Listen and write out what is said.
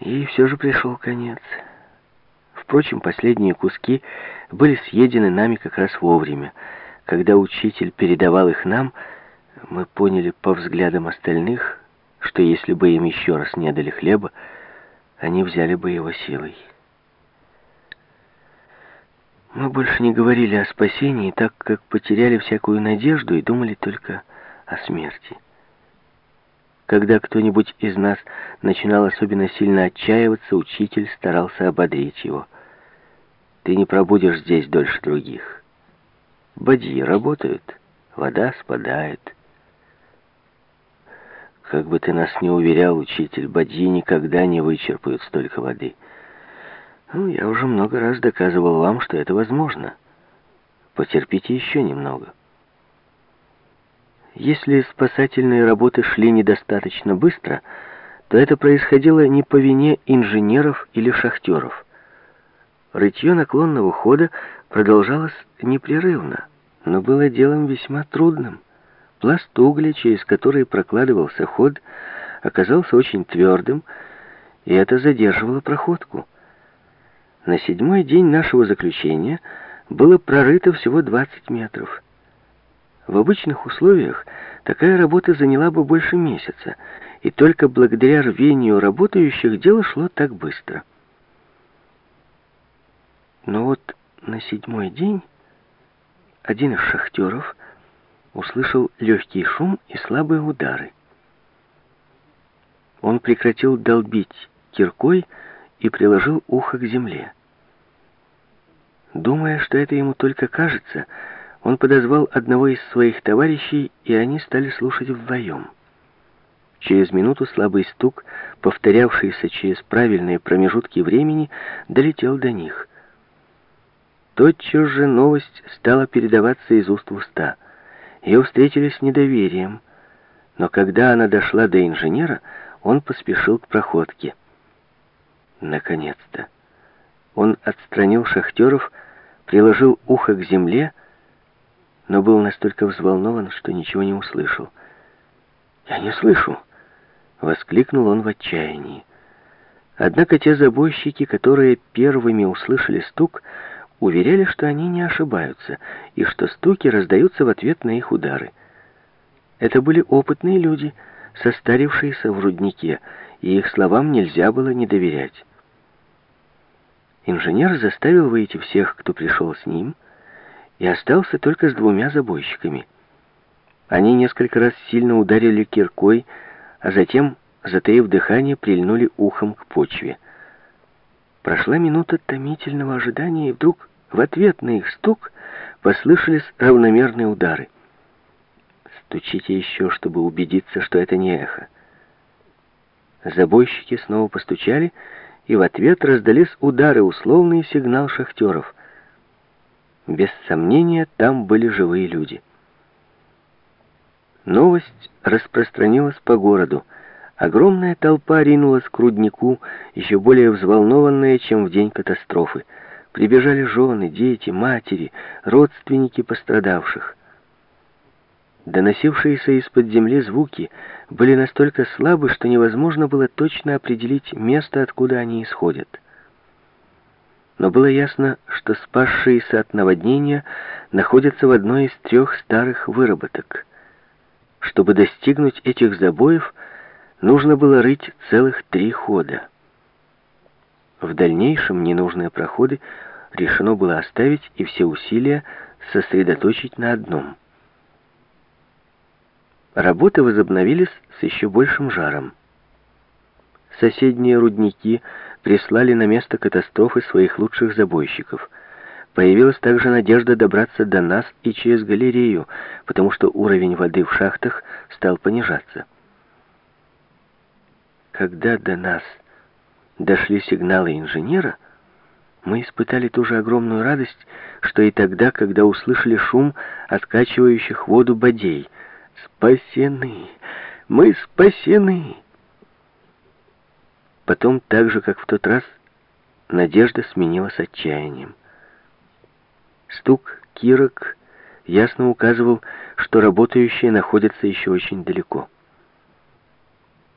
И все же пришел конец. Впрочем, последние куски были съедены нами как раз вовремя. Когда учитель передавал их нам, мы поняли по взглядам остальных, что если бы им еще раз не дали хлеба, они взяли бы его силой. Мы больше не говорили о спасении, так как потеряли всякую надежду и думали только о смерти. Когда кто-нибудь из нас начинал особенно сильно отчаиваться, учитель старался ободрить его. «Ты не пробудешь здесь дольше других. Бадьи работают, вода спадает». Как бы ты нас не уверял, учитель, бадьи никогда не вычерпают столько воды. Ну, я уже много раз доказывал вам, что это возможно. Потерпите еще немного. Если спасательные работы шли недостаточно быстро, то это происходило не по вине инженеров или шахтеров. Рытье наклонного хода продолжалось непрерывно, но было делом весьма трудным. Пласт угля, через который прокладывался ход, оказался очень твердым, и это задерживало проходку. На седьмой день нашего заключения было прорыто всего 20 метров. В обычных условиях такая работа заняла бы больше месяца, и только благодаря рвению работающих дело шло так быстро. Но вот на седьмой день один из шахтеров услышал легкий шум и слабые удары. Он прекратил долбить киркой и приложил ухо к земле. Думая, что это ему только кажется, он подозвал одного из своих товарищей, и они стали слушать вдвоем. Через минуту слабый стук, повторявшийся через правильные промежутки времени, долетел до них. Тотчас же новость стала передаваться из уст в уста — ее встретили с недоверием, но когда она дошла до инженера, он поспешил к проходке. Наконец-то. Он отстранил шахтеров, приложил ухо к земле, но был настолько взволнован, что ничего не услышал. «Я не слышу!» — воскликнул он в отчаянии. Однако те забойщики, которые первыми услышали стук, уверяли, что они не ошибаются, и что стуки раздаются в ответ на их удары. Это были опытные люди, состарившиеся в руднике, и их словам нельзя было не доверять. Инженер заставил выйти всех, кто пришел с ним, и остался только с двумя забойщиками. Они несколько раз сильно ударили киркой, а затем, затаив дыхание, прильнули ухом к почве. Прошла минута томительного ожидания, и вдруг в ответ на их стук послышались равномерные удары. Стучите еще, чтобы убедиться, что это не эхо. Забойщики снова постучали, и в ответ раздались удары, условный сигнал шахтеров. Без сомнения, там были живые люди. Новость распространилась по городу. Огромная толпа ринулась к руднику, еще более взволнованная, чем в день катастрофы. Прибежали жены, дети, матери, родственники пострадавших. Доносившиеся из-под земли звуки были настолько слабы, что невозможно было точно определить место, откуда они исходят. Но было ясно, что спасшиеся от наводнения находятся в одной из трех старых выработок. Чтобы достигнуть этих забоев, нужно было рыть целых три хода. В дальнейшем ненужные проходы решено было оставить и все усилия сосредоточить на одном. Работы возобновились с еще большим жаром. Соседние рудники прислали на место катастрофы своих лучших забойщиков. Появилась также надежда добраться до нас и через галерею, потому что уровень воды в шахтах стал понижаться. Когда до нас дошли сигналы инженера, мы испытали ту же огромную радость, что и тогда, когда услышали шум откачивающих воду бодей. «Спасены! Мы спасены!» Потом, так же, как в тот раз, надежда сменилась отчаянием. Стук кирок ясно указывал, что работающие находятся еще очень далеко.